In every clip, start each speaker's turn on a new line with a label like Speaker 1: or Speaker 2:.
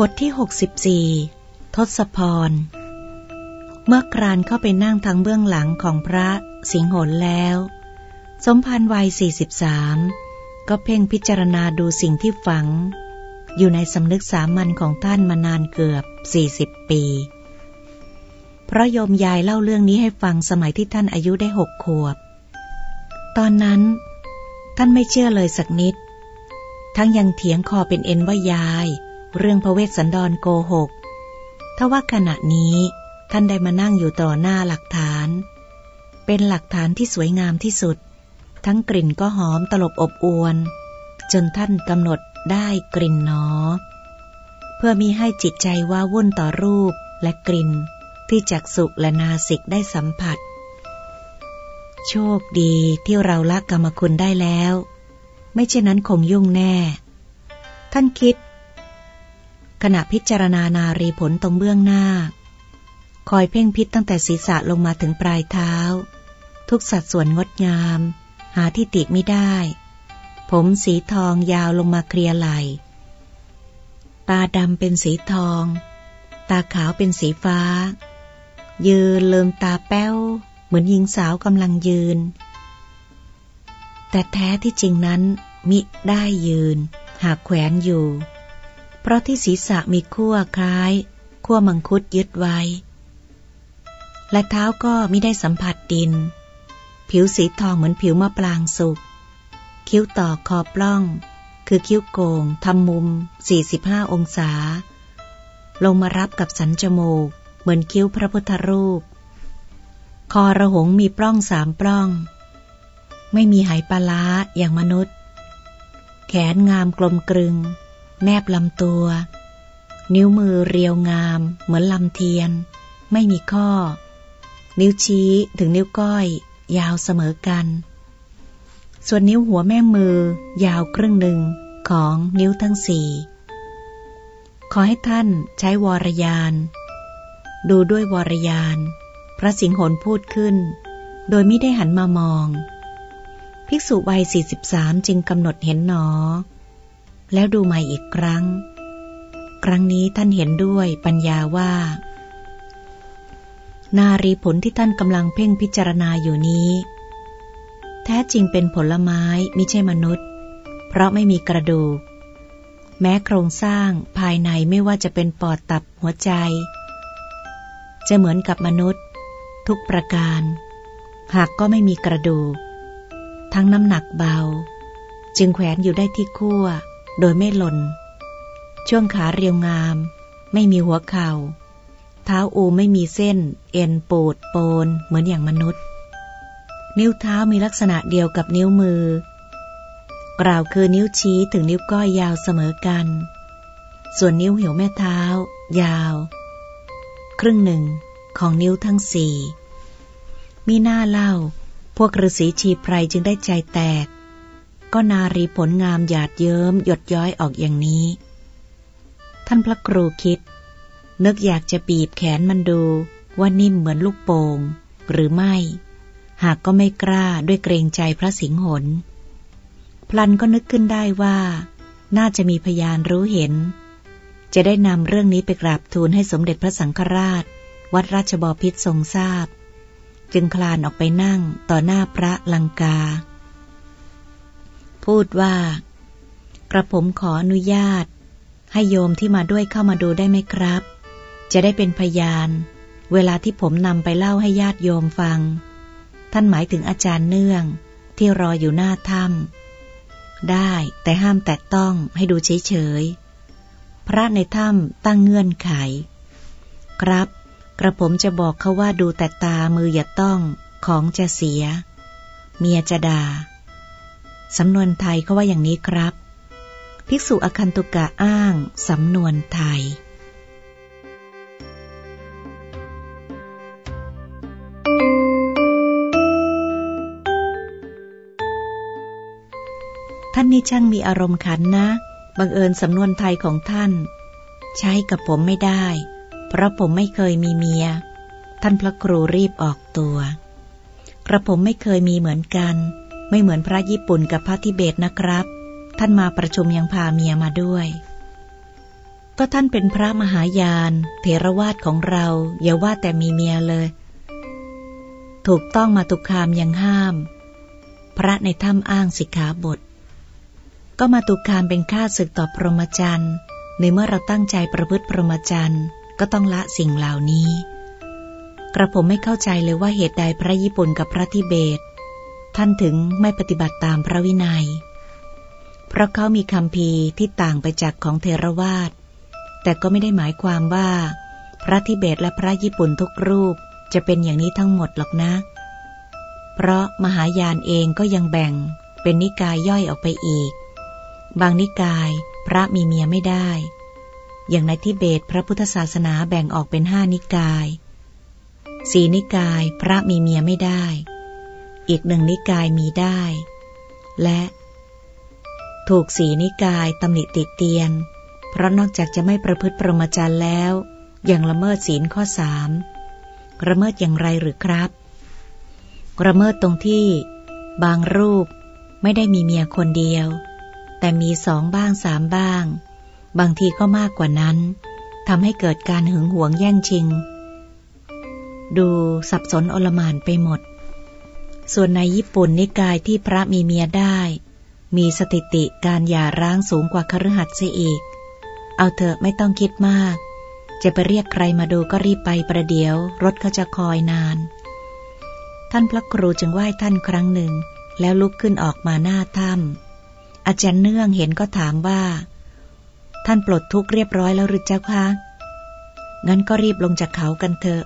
Speaker 1: บทที่ 64 ทศพร เมื่อครานเข้าไปนั่งทางเบื้องหลังของพระสิงหนแล้ว สมภารวัย 43 ก็เพ่งพิจารณาดูสิ่งที่ฝัง อยู่ในสำนึกสามัญของท่านมานานเกือบ 40 ปี เพราะโยมยายเล่าเรื่องนี้ให้ฟังสมัยที่ท่านอายุได้หกขวบ ตอนนั้น ท่านไม่เชื่อเลยสักนิด ทั้งยังเถียงคอเป็นเอ็นว่ายาย เรื่องพระเวสสันดรโกหกถ้าว่าขณะนี้ท่านได้มานั่งอยู่ต่อหน้าหลักฐาน เป็นหลักฐานที่สวยงามที่สุด ทั้งกลิ่นก็หอมตลบอบอวน จนท่านกำหนดได้กลิ่นหนอ เพื่อมีให้จิตใจว่าวุ่นต่อรูปและกลิ่น ที่จักสุและนาสิกได้สัมผัส โชคดีที่เราละกรรมคุณได้แล้ว ไม่เช่นนั้นคงยุ่งแน่ ท่านคิด ขณะพิจารณานารีผลตรงเบื้องหน้า คอยเพ่งพิษตั้งแต่ศีรษะลงมาถึงปลายเท้า ทุกสัดส่วนงดงาม หาที่ติไม่ได้ ผมสีทองยาวลงมาเคลียไหล ตาดำเป็นสีทอง ตาขาวเป็นสีฟ้า ยืนเลิมตาแป้ว เหมือนหญิงสาวกำลังยืน แต่แท้ที่จริงนั้นมิได้ยืน หากแขวนอยู่ เพราะที่ศีรษะมีขั้วคล้ายขั้วมังคุดยึดไว้ และเท้าก็ไม่ได้สัมผัสดิน ผิวสีทองเหมือนผิวมะปรางสุก คิ้วต่อคอปล้อง คือคิ้วโกงทำมุม 45 องศา ลงมารับกับสันจมูก เหมือนคิ้วพระพุทธรูป คอระหงมีปล้องสามปล้อง ไม่มีหายปลาอย่างมนุษย์ แขนงามกลมกลึง แนบลำตัว นิ้วมือเรียวงาม เหมือนลำเทียน ไม่มีข้อ นิ้วชี้ถึงนิ้วก้อย ยาวเสมอกัน ส่วนนิ้วหัวแม่มือ ยาวครึ่งหนึ่งของนิ้วทั้งสี่ขอให้ท่านใช้วรยาน ดูด้วยวรยาน พระสิงหนพูดขึ้น โดยไม่ได้หันมามอง ภิกษุวัย 43 จึงกำหนดเห็นหนอ แล้วดูใหม่อีกครั้ง ครั้งนี้ท่านเห็นด้วยปัญญาว่า นารีผลที่ท่านกำลังเพ่งพิจารณาอยู่นี้ แท้จริงเป็นผลไม้ไม่ใช่มนุษย์ เพราะไม่มีกระดูก แม้โครงสร้างภายในไม่ว่าจะเป็นปอดตับหัวใจ จะเหมือนกับมนุษย์ ทุกประการ หากก็ไม่มีกระดูก ทั้งน้ำหนักเบา จึงแขวนอยู่ได้ที่ขั้ว โดยไม่หล่น ช่วงขาเรียวงาม ไม่มีหัวเข่า เท้าอูไม่มีเส้น เอ็นปูดโปนเหมือนอย่างมนุษย์ นิ้วเท้ามีลักษณะเดียวกับนิ้วมือ กล่าวคือนิ้วชี้ถึงนิ้วก้อยยาวเสมอกัน ส่วนนิ้วเหี่ยวแม่เท้า ยาว ครึ่งหนึ่งของนิ้วทั้งสี่มีหน้าเล่า พวกฤาษีชีไพรจึงได้ใจแตก ก็นารีผลงามหยาดเยิ้มหยดย้อยออกอย่างนี้ ท่านพระครูคิด นึกอยากจะปีบแขนมันดูว่านิ่มเหมือนลูกโป่งหรือไม่ หากก็ไม่กล้าด้วยเกรงใจพระสิงหนพลันก็นึกขึ้นได้ว่า น่าจะมีพยานรู้เห็น จะได้นำเรื่องนี้ไปกราบทูลให้สมเด็จพระสังฆราช วัดราชบพิตรทรงทราบ จึงคลานออกไปนั่งต่อหน้าพระลังกา พูดว่า กระผมขออนุญาต ให้โยมที่มาด้วยเข้ามาดูได้ไหมครับ จะได้เป็นพยาน เวลาที่ผมนำไปเล่าให้ญาติโยมฟัง ท่านหมายถึงอาจารย์เนื่องที่รออยู่หน้าถ้ำได้แต่ห้ามแตะต้องให้ดูเฉยๆ พระในถ้ำตั้งเงื่อนไข ครับ กระผมจะบอกเขาว่าดูแต่ตามืออย่าต้องของจะเสีย เมียจะด่า สำนวนไทยเขาว่าอย่างนี้ครับ ภิกษุอคันตุกะอ้าง สำนวนไทย ท่านนี่ช่างมีอารมณ์ขันนะ บังเอิญสำนวนไทยของท่าน ใช้กับผมไม่ได้ เพราะผมไม่เคยมีเมีย ท่านพระครูรีบออกตัว กระผมไม่เคยมีเหมือนกัน ไม่เหมือนพระญี่ปุ่นกับพระทิเบตนะครับ ท่านมาประชุมยังพาเมียมาด้วย ก็ท่านเป็นพระมหายาน เถรวาทของเรา อย่าว่าแต่มีเมียเลย ถูกต้องมาตุคามยังห้าม พระในถ้ำอ้างสิกขาบท ก็มาตุคามเป็นข้าศึกต่อพรหมจรรย์ในเมื่อเราตั้งใจประพฤติพรหมจรรย์ก็ต้องละสิ่งเหล่านี้ กระผมไม่เข้าใจเลยว่าเหตุใดพระญี่ปุ่นกับพระทิเบต ท่านถึงไม่ปฏิบัติตามพระวินัย เพราะเขามีคำพีที่ต่างไปจากของเทรวาสแต่ก็ไม่ได้หมายความว่า พระทิเบตและพระญี่ปุ่นทุกรูปจะเป็นอย่างนี้ทั้งหมดหรอกนะ เพราะมหายานเองก็ยังแบ่งเป็นนิกายย่อยออกไปอีก บางนิกายพระมีเมียไม่ได้ อย่างในทิเบตพระพุทธศาสนาแบ่งออกเป็นห้านิกาย สีนิกายพระมีเมียไม่ได้ อีกหนึ่งนิกายมีได้ และ ถูกสีนิกายตำหนิติเตียน เพราะนอกจากจะไม่ประพฤติประมาจารแล้วยังละเมิดศีลข้อสามระเมิดอย่างไรหรือครับระเมิดตรงที่ บางรูปไม่ได้มีเมียคนเดียว แต่มีสองบ้างสามบ้าง บางทีก็มากกว่านั้นทำให้เกิดการหึงหวงแย่งชิง ดูสับสนอลมานไปหมด ส่วนในญี่ปุ่นนิกายที่พระมีเมียได้ มีสถิติการหย่าร้างสูงกว่าคฤหัสถ์เสียอีก เอาเถอะไม่ต้องคิดมาก จะไปเรียกใครมาดูก็รีบไปประเดี๋ยว รถเขาจะคอยนาน ท่านพระครูจึงไหว้ท่านครั้งหนึ่ง แล้วลุกขึ้นออกมาหน้าถ้ำอาจารย์เนื่องเห็นก็ถามว่า ท่านปลดทุกข์เรียบร้อยแล้วหรือเจ้าคะงั้นก็รีบลงจากเขากันเถอะ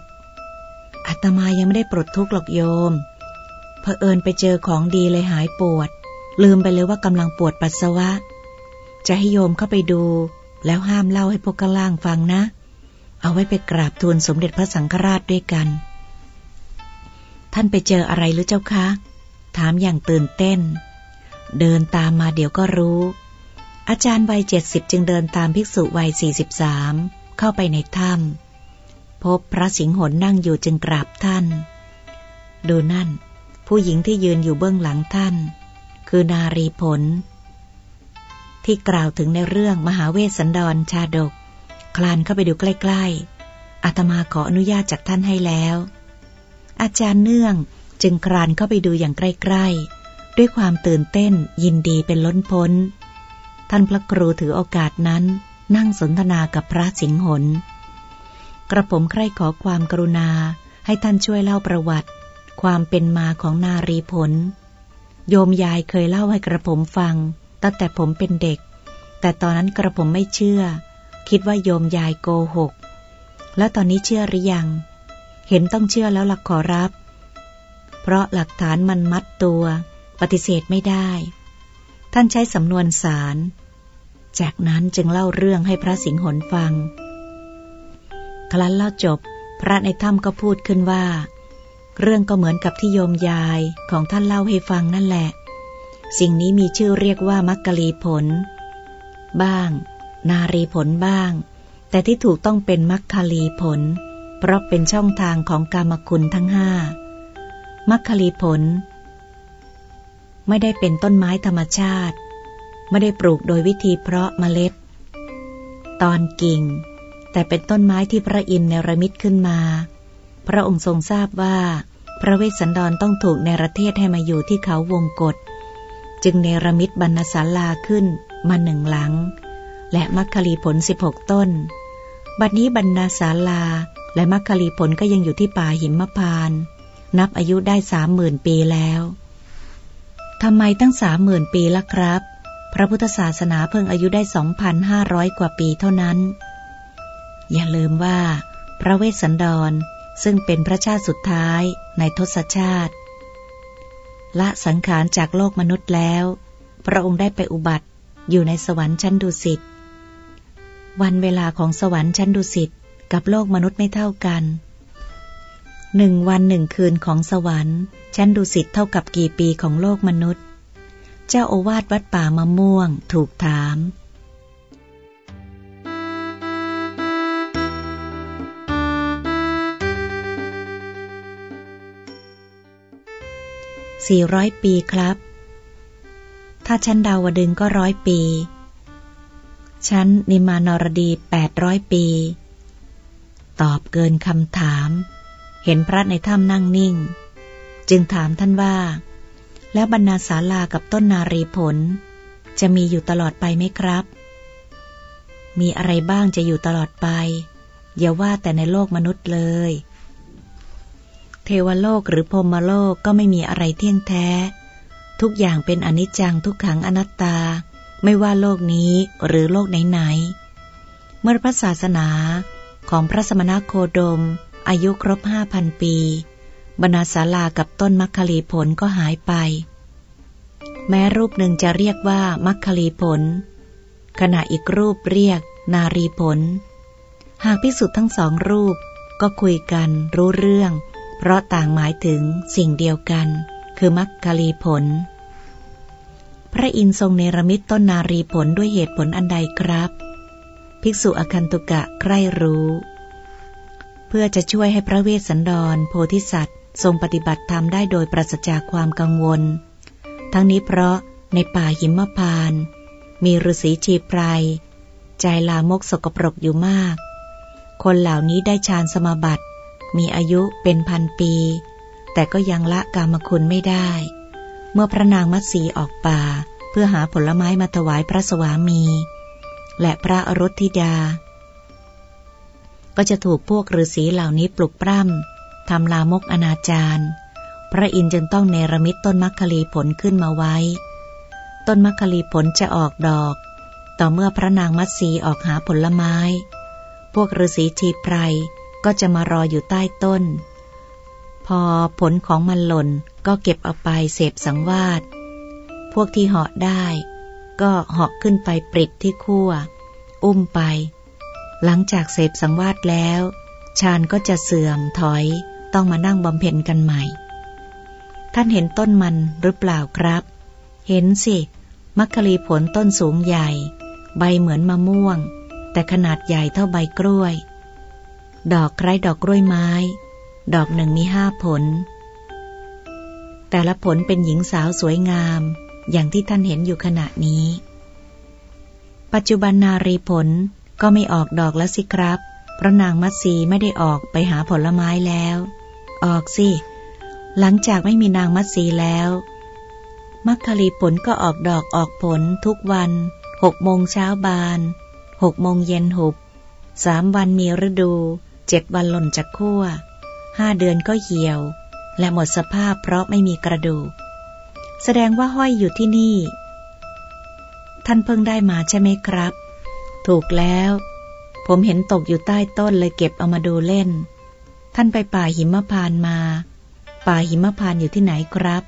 Speaker 1: อาตมายังไม่ได้ปลดทุกข์หรอกโยม เผอิญไปเจอของดีเลยหายปวด ลืมไปเลยว่ากำลังปวดปัสสาวะ จะให้โยมเข้าไปดู แล้วห้ามเล่าให้พวกกล่างฟังนะ เอาไว้ไปกราบทูลสมเด็จพระสังฆราชด้วยกัน ท่านไปเจออะไรหรือเจ้าคะ ถามอย่างตื่นเต้น เดินตามมาเดี๋ยวก็รู้ อาจารย์วัยเจ็ดสิบจึงเดินตามภิกษุวัยสี่สิบสามเข้าไปในถ้ำพบพระสิงห์หนนั่งอยู่จึงกราบท่าน ดูนั่น ผู้หญิงที่ยืนอยู่เบื้องหลังท่าน คือนารีผล ที่กล่าวถึงในเรื่องมหาเวสสันดรชาดก คลานเข้าไปดูใกล้ๆอาตมาขออนุญาตจากท่านให้แล้ว อาจารย์เนื่องจึงคลานเข้าไปดูอย่างใกล้ๆ ด้วยความตื่นเต้นยินดีเป็นล้นพ้น ท่านพระครูถือโอกาสนั้นนั่งสนทนากับพระสิงหน กระผมใคร่ขอความกรุณาให้ท่านช่วยเล่าประวัติ ความเป็นมาของนารีผล โยมยายเคยเล่าให้กระผมฟัง ตั้งแต่ผมเป็นเด็ก แต่ตอนนั้นกระผมไม่เชื่อ คิดว่าโยมยายโกหก แล้วตอนนี้เชื่อหรือยัง เห็นต้องเชื่อแล้วหลักขอรับ เพราะหลักฐานมันมัดตัว ปฏิเสธไม่ได้ ท่านใช้สำนวนสาร จากนั้นจึงเล่าเรื่องให้พระสิงห์หนฟัง ครั้นเล่าจบ พระในถ้ำก็พูดขึ้นว่า เรื่องก็เหมือนกับที่โยมยายของท่านเล่าให้ฟังนั่นแหละ สิ่งนี้มีชื่อเรียกว่ามักกะลีผล บ้าง นารีผลบ้าง แต่ที่ถูกต้องเป็นมักคลีผล เพราะเป็นช่องทางของกรรมคุณทั้งห้ามักคลีผล ไม่ได้เป็นต้นไม้ธรรมชาติ ไม่ได้ปลูกโดยวิธีเพราะเมล็ด ตอนกิ่ง แต่เป็นต้นไม้ที่พระอินทร์เนรมิตขึ้นมาพระองค์ทรงทราบว่า พระเวสสันดรต้องถูกในประเทศให้มาอยู่ที่เขาวงกฏจึงเนรมิตบรรณศาลาขึ้นมาหนึ่งหลัง และมัคคลีผลสิบหกต้น บัดนี้บรรณศาลาและมัคคลีผลก็ยังอยู่ที่ป่าหิมพาน นับอายุได้สามหมื่นปีแล้วทำไมตั้งสามหมื่นปีละครับ พระพุทธศาสนาเพิ่งอายุได้สองพันห้าร้อยกว่าปีเท่านั้น อย่าลืมว่า พระเวสสันดร ซึ่งเป็นพระชาติสุดท้ายในทศชาติ ละสังขารจากโลกมนุษย์แล้ว พระองค์ได้ไปอุบัติอยู่ในสวรรค์ชั้นดุสิตวันเวลาของสวรรค์ชั้นดุสิตกับโลกมนุษย์ไม่เท่ากันหนึ่งวันหนึ่งคืนของสวรรค์ ชั้นดุสิตเท่ากับกี่ปีของโลกมนุษย์ เจ้าโอวาทวัดป่ามะม่วง ถูกถาม สี่ร้อยปีครับ ถ้าชั้นดาวดึงก็ร้อยปี ชั้นนิมานรดีแปดร้อยปี ตอบเกินคำถาม เห็นพระในถ้ำนั่งนิ่ง จึงถามท่านว่า แล้วบรรณาศาลากับต้นนารีผล จะมีอยู่ตลอดไปไหมครับ มีอะไรบ้างจะอยู่ตลอดไป อย่าว่าแต่ในโลกมนุษย์เลย ทวโลกหรือพรมโลกก็ไม่มีอะไรเที่ยงแท้ ทุกอย่างเป็นอนิจจังทุกขังอนัตตา ไม่ว่าโลกนี้หรือโลกไหนๆเมื่อพระศาสนาของพระสมณโคดม อายุครบห้าพันปี บรรณาศาลากับต้นมัคคลีผลก็หายไป แม้รูปหนึ่งจะเรียกว่ามัคคลีผล ขณะอีกรูปเรียกนารีผล หากพิสุทธ์ทั้งสองรูปก็คุยกันรู้เรื่อง เพราะต่างหมายถึงสิ่งเดียวกัน คือมัคคลีผล พระอินทร์ทรงเนรมิตต้นนารีผลด้วยเหตุผลอันใดครับ ภิกษุอคันตุกะใคร่รู้ เพื่อจะช่วยให้พระเวสสันดร โพธิสัตว์ ทรงปฏิบัติธรรมได้โดยปราศจากความกังวล ทั้งนี้เพราะในป่าหิมพาน มีฤาษีชีไพรใจลามกสกปรกอยู่มาก คนเหล่านี้ได้ฌานสมาบัติ มีอายุเป็นพันปี แต่ก็ยังละกามคุณไม่ได้ เมื่อพระนางมัตสีออกป่า เพื่อหาผลไม้มาถวายพระสวามี และพระอรุธิดา ก็จะถูกพวกฤาษีเหล่านี้ปลุกปล้ำทำลามกอนาจารพระอินทร์จึงต้องเนรมิตต้นมัคคลีผลขึ้นมาไว้ ต้นมัคคลีผลจะออกดอก ต่อเมื่อพระนางมัตสีออกหาผลไม้ พวกฤาษีทีไพร ก็จะมารออยู่ใต้ต้น พอผลของมันหล่นก็เก็บเอาไปเสพสังวาสพวกที่เหาะได้ ก็เหาะขึ้นไปปริดที่ขั้วอุ้มไป หลังจากเสพสังวาสแล้วฌานก็จะเสื่อมถอยต้องมานั่งบำเพ็ญกันใหม่ ท่านเห็นต้นมันหรือเปล่าครับ เห็นสิ มัคคลีผลต้นสูงใหญ่ ใบเหมือนมะม่วง แต่ขนาดใหญ่เท่าใบกล้วย ดอกคล้ดอกกล้วยไม้ ดอกหนึ่งมีห้าผล แต่ละผลเป็นหญิงสาวสวยงาม อย่างที่ท่านเห็นอยู่ขณะนี้ ปัจจุบันนารีผลก็ไม่ออกดอกแล้วสิครับ เพราะนางมัตสีไม่ได้ออกไปหาผลไม้แล้ว ออกสิ หลังจากไม่มีนางมัตสีแล้วมัคคลีผลก็ออกดอกออกผลทุกวันหกโมงเช้าบานหกโมงเย็นหุบสามวันมีฤดู เจ็ดวันหล่นจากขั้วห้าเดือนก็เหี่ยว และหมดสภาพเพราะไม่มีกระดูก แสดงว่าห้อยอยู่ที่นี่ ท่านเพิ่งได้มาใช่ไหมครับ ถูกแล้ว ผมเห็นตกอยู่ใต้ต้นเลยเก็บเอามาดูเล่น ท่านไปป่าหิมพานมา ป่าหิมพานอยู่ที่ไหนครับ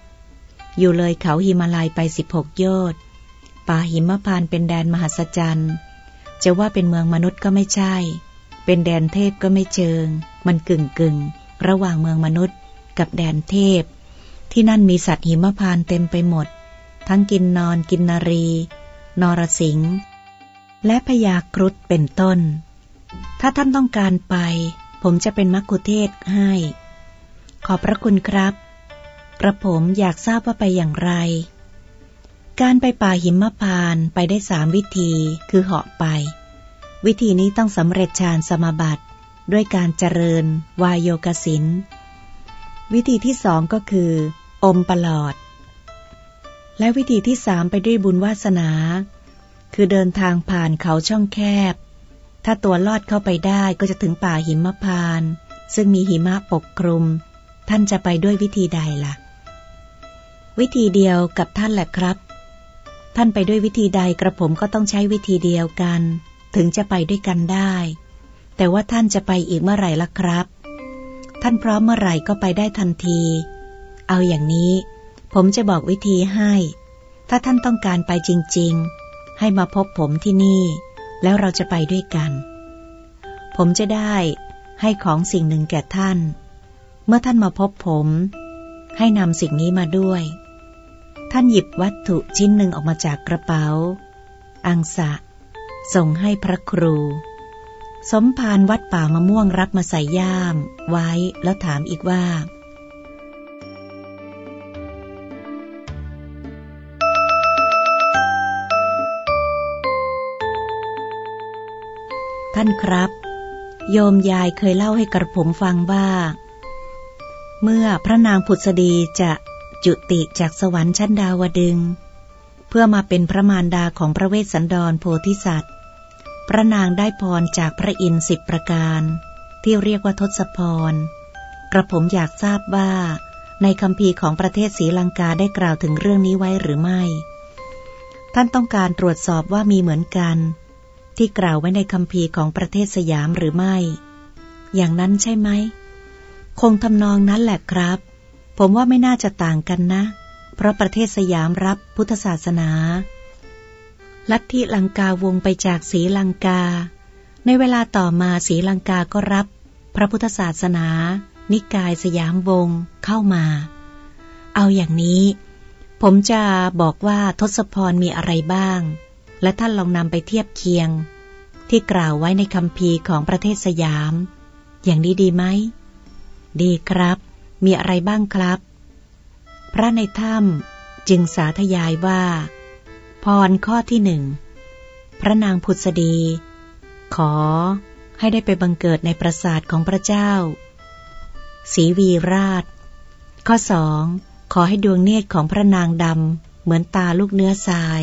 Speaker 1: อยู่เลยเขาหิมาลัยไปสิบหกโยชน์ป่าหิมพานเป็นแดนมหัศจรรย์ จะว่าเป็นเมืองมนุษย์ก็ไม่ใช่ เป็นแดนเทพก็ไม่เชิง มันกึ่งกึ่งระหว่างเมืองมนุษย์กับแดนเทพ ที่นั่นมีสัตว์หิมพานเต็มไปหมด ทั้งกินนอนกินนารี นรสิงห์และพยาครุฑเป็นต้น ถ้าท่านต้องการไป ผมจะเป็นมักคุเทศให้ ขอบพระคุณครับ กระผมอยากทราบว่าไปอย่างไร การไปป่าหิมพานไปได้สามวิธีคือเหาะไป วิธีนี้ต้องสำเร็จฌานสมาบัติด้วยการเจริญวายโยกสินวิธีที่สองก็คือ อมปลอด และวิธีที่สามไปด้วยบุญวาสนา คือเดินทางผ่านเขาช่องแคบ ถ้าตัวลอดเข้าไปได้ก็จะถึงป่าหิมพาน ซึ่งมีหิมะปกคลุม ท่านจะไปด้วยวิธีใดละ่ะ วิธีเดียวกับท่านแหละครับ ท่านไปด้วยวิธีใดกระผมก็ต้องใช้วิธีเดียวกัน ถึงจะไปด้วยกันได้ แต่ว่าท่านจะไปอีกเมื่อไหร่ล่ะครับ ท่านพร้อมเมื่อไหร่ก็ไปได้ทันที เอาอย่างนี้ ผมจะบอกวิธีให้ ถ้าท่านต้องการไปจริง ๆ ให้มาพบผมที่นี่ แล้วเราจะไปด้วยกัน ผมจะได้ให้ของสิ่งหนึ่งแก่ท่าน เมื่อท่านมาพบผม ให้นำสิ่งนี้มาด้วย ท่านหยิบวัตถุชิ้นหนึ่งออกมาจากกระเป๋า อังสะ ส่งให้พระครู สมภารวัดป่ามะม่วงรับมาใส่ย่าม ไว้แล้วถามอีกว่าท่านครับ โยมยายเคยเล่าให้กระผมฟังว่า เมื่อพระนางผุดสดีจะจุติจากสวรรค์ชั้นดาวดึง เพื่อมาเป็นพระมารดาของพระเวสสันดรโพธิสัตว์ ระนางได้พรจากพระอินทร์สิบประการ ที่เรียกว่าทศพร กระผมอยากทราบว่า ในคำพีของประเทศศรีลังกาได้กล่าวถึงเรื่องนี้ไว้หรือไม่ ท่านต้องการตรวจสอบว่ามีเหมือนกัน ที่กล่าวไว้ในคำพีของประเทศสยามหรือไม่ อย่างนั้นใช่ไหม คงทำนองนั้นแหละครับ ผมว่าไม่น่าจะต่างกันนะ เพราะประเทศสยามรับพุทธศาสนา ลัทธิลังกาวงไปจากศรีลังกา ในเวลาต่อมาศรีลังกาก็รับ พระพุทธศาสนา นิกายสยามวงเข้ามา เอาอย่างนี้ ผมจะบอกว่าทศพรมีอะไรบ้าง และท่านลองนำไปเทียบเคียง ที่กล่าวไว้ในคำพีของประเทศสยาม อย่างนี้ดีไหม ดีครับ มีอะไรบ้างครับ พระในถ้ำจึงสาธยายว่า พรข้อที่หนึ่ง พระนางพุทธดี ขอให้ได้ไปบังเกิดในปราสาทของพระเจ้าศรีวีราช ข้อสองขอให้ดวงเนตรของพระนางดำเหมือนตาลูกเนื้อทราย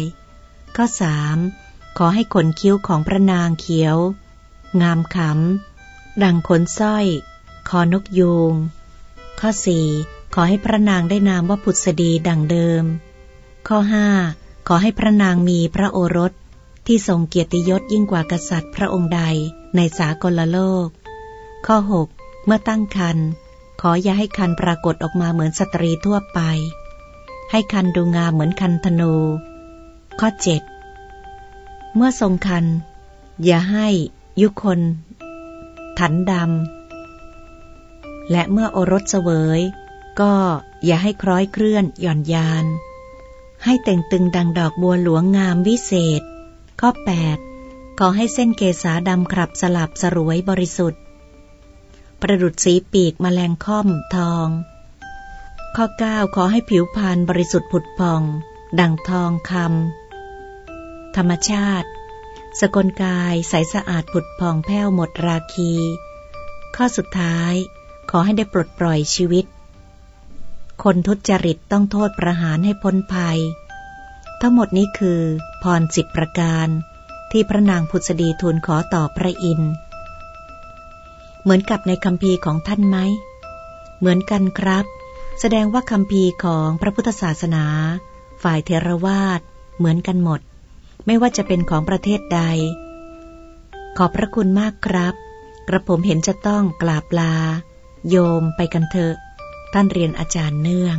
Speaker 1: ข้อสามขอให้ขนคิ้วของพระนางเขียว งามขำ ดังขนสร้อย คอนกยูง ข้อสี่ขอให้พระนางได้นามว่าพุทธดีดังเดิม ข้อห้า ขอให้พระนางมีพระโอรสที่ทรงเกียรติยศยิ่งกว่ากษัตริย์พระองค์ใดในสากลโลก ข้อหกเมื่อตั้งคันขออย่าให้คันปรากฏออกมาเหมือนสตรีทั่วไป ให้คันดูงามเหมือนคันธนู ข้อเจ็ดเมื่อทรงคัน อย่าให้ยุคน ถันดำ และเมื่อโอรสเสวย ก็อย่าให้คล้อยเคลื่อนหย่อนยาน ให้แต่งตึงดังดอกบัวหลวงงามวิเศษ ข้อ 8 ขอให้เส้นเกษาดำครับสลับสรวยบริสุทธิ์ ประดุดสีปีกมแมลงค่อมทอง ข้อ 9 ขอให้ผิวพรรณบริสุทธิ์ผุดพอง ดังทองคำธรรมชาติ สกลกายใสสะอาดผุดพองแผ้วหมดราคี ข้อสุดท้าย ขอให้ได้ปลดปล่อยชีวิต คนทุจริตต้องโทษประหารให้พ้นภัย ทั้งหมดนี้คือพรสิบประการ ที่พระนางพุทธดีทูลขอต่อพระอินทร์เหมือนกับในคำพีของท่านไหม เหมือนกันครับ แสดงว่าคำพีของพระพุทธศาสนา ฝ่ายเทรวาสเหมือนกันหมด ไม่ว่าจะเป็นของประเทศใด ขอบพระคุณมากครับ กระผมเห็นจะต้องกราบลา โยมไปกันเถอะ ท่านเรียนอาจารย์เนื่อง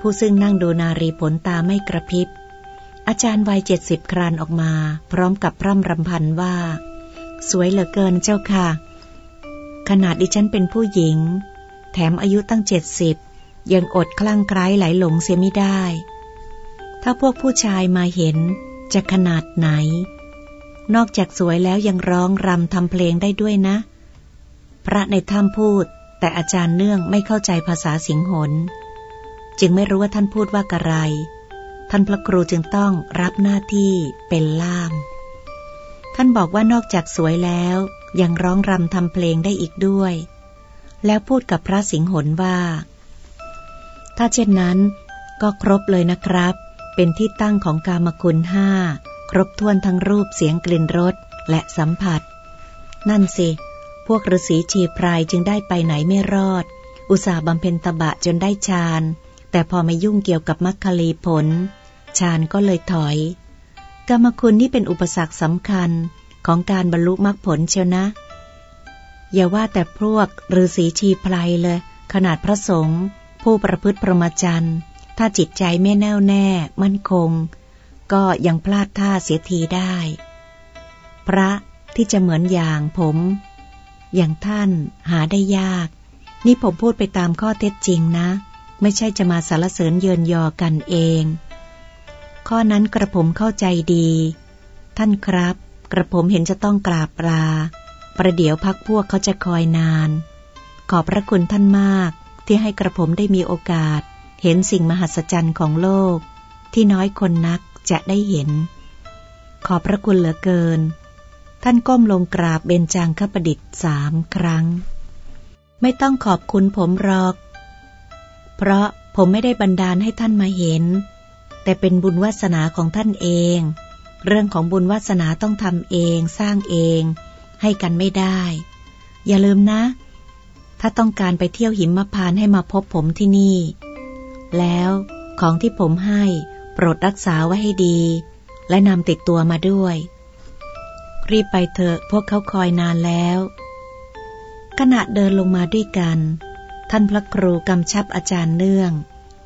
Speaker 1: ผู้ซึ่งนั่งดูนารีผลตาไม่กระพริบ อาจารย์วัยเจ็ดสิบครานออกมา พร้อมกับพร่ำรำพันว่า สวยเหลือเกินเจ้าค่ะ ขนาดดิฉันเป็นผู้หญิง แถมอายุตั้งเจ็ดสิบยังอดคลั่งไคล้ไหลหลงเสียไม่ได้ ถ้าพวกผู้ชายมาเห็นจะขนาดไหน นอกจากสวยแล้วยังร้องรำทำเพลงได้ด้วยนะ พระในถ้ำพูด แต่อาจารย์เนื่องไม่เข้าใจภาษาสิงหน จึงไม่รู้ว่าท่านพูดว่ากระไร ท่านพระครูจึงต้องรับหน้าที่เป็นล่าม ท่านบอกว่านอกจากสวยแล้ว ยังร้องรำทำเพลงได้อีกด้วย แล้วพูดกับพระสิงหนว่า ถ้าเช่นนั้น ก็ครบเลยนะครับ เป็นที่ตั้งของกามคุณห้าครบถ้วนทั้งรูปเสียงกลิ่นรสและสัมผัส นั่นสิ พวกฤาษีชีพรายจึงได้ไปไหนไม่รอด อุตส่าห์บำเพ็ญตบะจนได้ฌาน แต่พอไม่ยุ่งเกี่ยวกับมัคคลีผลฌานก็เลยถอย กรรมคุณนี่เป็นอุปสรรคสำคัญของการบรรลุมรรคผลเชียวนะ อย่าว่าแต่พวกฤาษีชีพรายเลย ขนาดพระสงฆ์ผู้ประพฤติประมาจันถ้าจิตใจไม่แน่วแน่ มั่นคง ก็ยังพลาดท่าเสียทีได้ พระที่จะเหมือนอย่างผม อย่างท่านหาได้ยาก นี่ผมพูดไปตามข้อเท็จจริงนะ ไม่ใช่จะมาสารเสริญเยินยอกันเอง ข้อนั้นกระผมเข้าใจดี ท่านครับ กระผมเห็นจะต้องกราบปลา ประเดี๋ยวพักพวกเขาจะคอยนาน ขอบพระคุณท่านมาก ที่ให้กระผมได้มีโอกาส เห็นสิ่งมหัศจรรย์ของโลก ที่น้อยคนนักจะได้เห็น ขอบพระคุณเหลือเกิน ท่านก้มลงกราบเบญจางคประดิษฐ์สามครั้ง ไม่ต้องขอบคุณผมหรอก เพราะผมไม่ได้บันดาลให้ท่านมาเห็น แต่เป็นบุญวาสนาของท่านเอง เรื่องของบุญวาสนาต้องทำเองสร้างเอง ให้กันไม่ได้ อย่าลืมนะ ถ้าต้องการไปเที่ยวหิมพานให้มาพบผมที่นี่ แล้วของที่ผมให้โปรดรักษาไว้ให้ดี และนำติดตัวมาด้วย รีบไปเถอะพวกเขาคอยนานแล้ว ขณะเดินลงมาด้วยกัน ท่านพระครูกำชับอาจารย์เนื่อง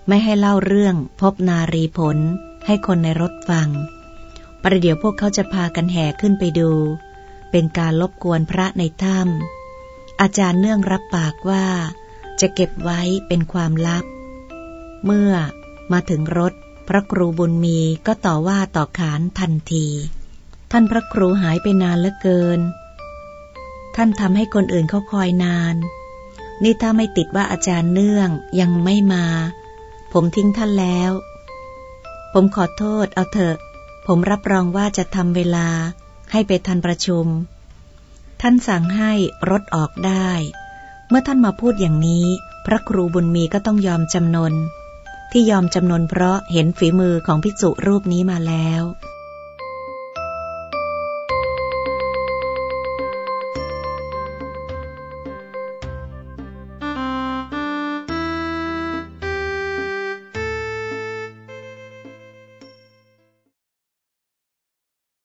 Speaker 1: ไม่ให้เล่าเรื่องพบนารีผลให้คนในรถฟัง ประเดี๋ยวพวกเขาจะพากันแห่ขึ้นไปดู เป็นการลบกวนพระในถ้ำอาจารย์เนื่องรับปากว่า จะเก็บไว้เป็นความลับ เมื่อมาถึงรถพระครูบุญมีก็ต่อว่าต่อขานทันที ท่านพระครูหายไปนานเหลือเกิน ท่านทำให้คนอื่นเขาคอยนาน นี่ถ้าไม่ติดว่าอาจารย์เนื่องยังไม่มา ผมทิ้งท่านแล้ว ผมขอโทษเอาเถอะ ผมรับรองว่าจะทำเวลาให้ไปทันประชุม ท่านสั่งให้รถออกได้ เมื่อท่านมาพูดอย่างนี้ พระครูบุญมีก็ต้องยอมจำนน ที่ยอมจำนนเพราะเห็นฝีมือของภิกษุรูปนี้มาแล้ว